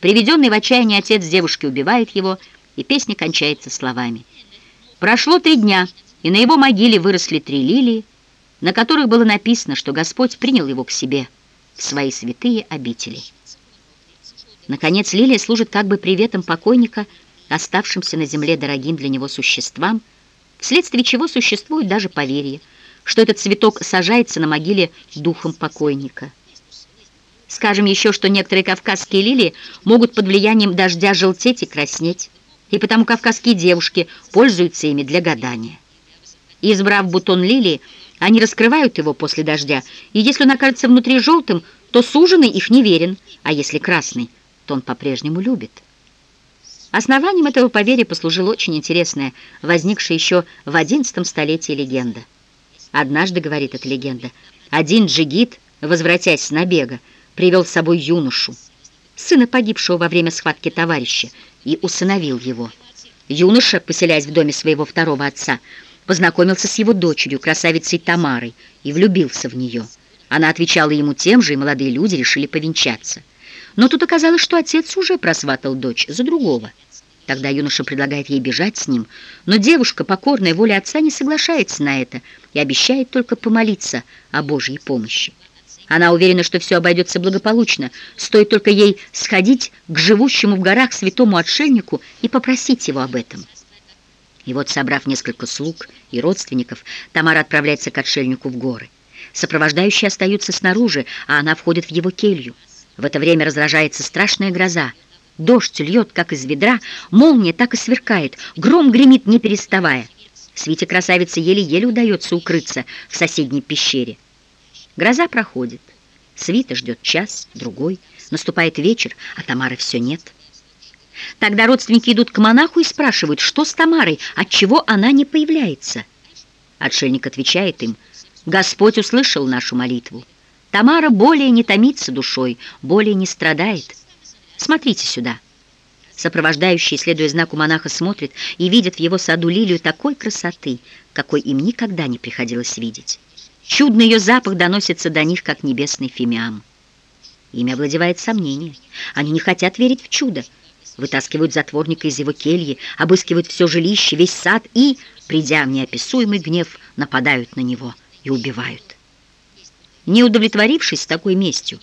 Приведенный в отчаяние отец девушки убивает его, и песня кончается словами. Прошло три дня, и на его могиле выросли три лилии, на которых было написано, что Господь принял его к себе в свои святые обители. Наконец, лилия служит как бы приветом покойника, оставшимся на земле дорогим для него существам, вследствие чего существует даже поверье, что этот цветок сажается на могиле духом покойника. Скажем еще, что некоторые кавказские лилии могут под влиянием дождя желтеть и краснеть, и потому кавказские девушки пользуются ими для гадания. Избрав бутон лилии, они раскрывают его после дождя, и если он окажется внутри желтым, то суженый их не верен, а если красный, то он по-прежнему любит. Основанием этого поверья послужила очень интересная, возникшая еще в XI столетии легенда. Однажды, говорит эта легенда, один джигит, возвратясь с набега, привел с собой юношу, сына погибшего во время схватки товарища, и усыновил его. Юноша, поселяясь в доме своего второго отца, познакомился с его дочерью, красавицей Тамарой, и влюбился в нее. Она отвечала ему тем же, и молодые люди решили повенчаться. Но тут оказалось, что отец уже просватал дочь за другого. Тогда юноша предлагает ей бежать с ним, но девушка, покорная воле отца, не соглашается на это и обещает только помолиться о Божьей помощи. Она уверена, что все обойдется благополучно, стоит только ей сходить к живущему в горах святому отшельнику и попросить его об этом. И вот, собрав несколько слуг и родственников, Тамара отправляется к отшельнику в горы. Сопровождающие остаются снаружи, а она входит в его келью. В это время разражается страшная гроза. Дождь льет, как из ведра, молния так и сверкает, гром гремит, не переставая. Свите красавице еле-еле удается укрыться в соседней пещере. Гроза проходит. Свита ждет час, другой. Наступает вечер, а Тамары все нет. Тогда родственники идут к монаху и спрашивают, что с Тамарой, отчего она не появляется. Отшельник отвечает им, «Господь услышал нашу молитву. Тамара более не томится душой, более не страдает. Смотрите сюда». Сопровождающие, следуя знаку монаха, смотрят и видят в его саду лилию такой красоты, какой им никогда не приходилось видеть. Чудный ее запах доносится до них, как небесный фимиам. Ими овладевает сомнение. Они не хотят верить в чудо вытаскивают затворника из его кельи, обыскивают все жилище, весь сад и, придя в неописуемый гнев, нападают на него и убивают. Не удовлетворившись такой местью,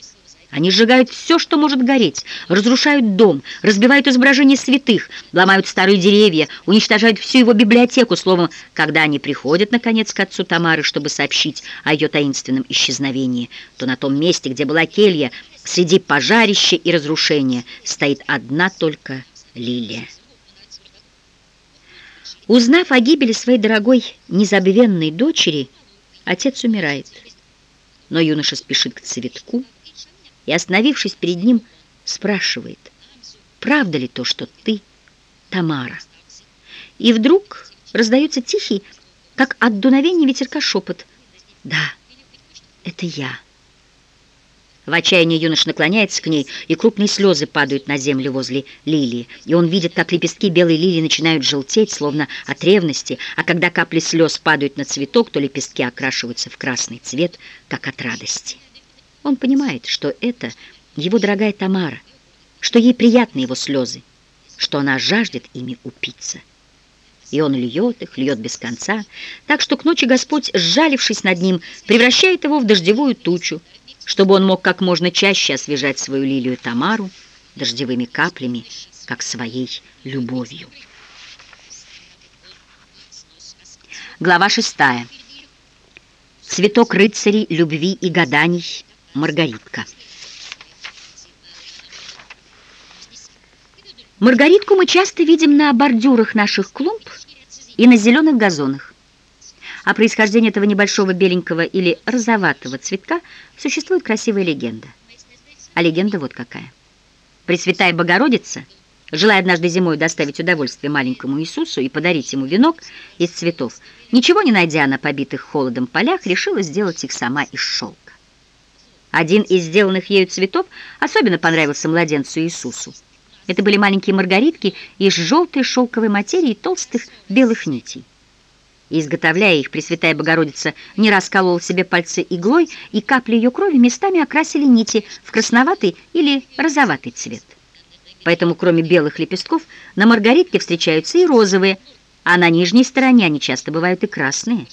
они сжигают все, что может гореть, разрушают дом, разбивают изображения святых, ломают старые деревья, уничтожают всю его библиотеку. Словом, когда они приходят, наконец, к отцу Тамары, чтобы сообщить о ее таинственном исчезновении, то на том месте, где была келья, среди пожарища и разрушения, стоит одна только лилия. Узнав о гибели своей дорогой незабвенной дочери, отец умирает. Но юноша спешит к цветку, и, остановившись перед ним, спрашивает, правда ли то, что ты Тамара? И вдруг раздается тихий, как от дуновения ветерка шепот. Да, это я. В отчаянии юнош наклоняется к ней, и крупные слезы падают на землю возле лилии. И он видит, как лепестки белой лилии начинают желтеть, словно от ревности, а когда капли слез падают на цветок, то лепестки окрашиваются в красный цвет, как от радости. Он понимает, что это его дорогая Тамара, что ей приятны его слезы, что она жаждет ими упиться. И он льет их, льет без конца, так что к ночи Господь, сжалившись над ним, превращает его в дождевую тучу, чтобы он мог как можно чаще освежать свою лилию Тамару дождевыми каплями, как своей любовью. Глава шестая. Цветок рыцарей, любви и гаданий – Маргаритка. Маргаритку мы часто видим на бордюрах наших клумб и на зеленых газонах. О происхождении этого небольшого беленького или розоватого цветка существует красивая легенда. А легенда вот какая. Пресвятая Богородица, желая однажды зимой доставить удовольствие маленькому Иисусу и подарить ему венок из цветов, ничего не найдя на побитых холодом полях, решила сделать их сама из шелка. Один из сделанных ею цветов особенно понравился младенцу Иисусу. Это были маленькие маргаритки из желтой шелковой материи и толстых белых нитей. изготовляя их, Пресвятая Богородица не расколола себе пальцы иглой, и капли ее крови местами окрасили нити в красноватый или розоватый цвет. поэтому кроме белых лепестков на маргаритке встречаются и розовые, а на нижней стороне они часто бывают и красные.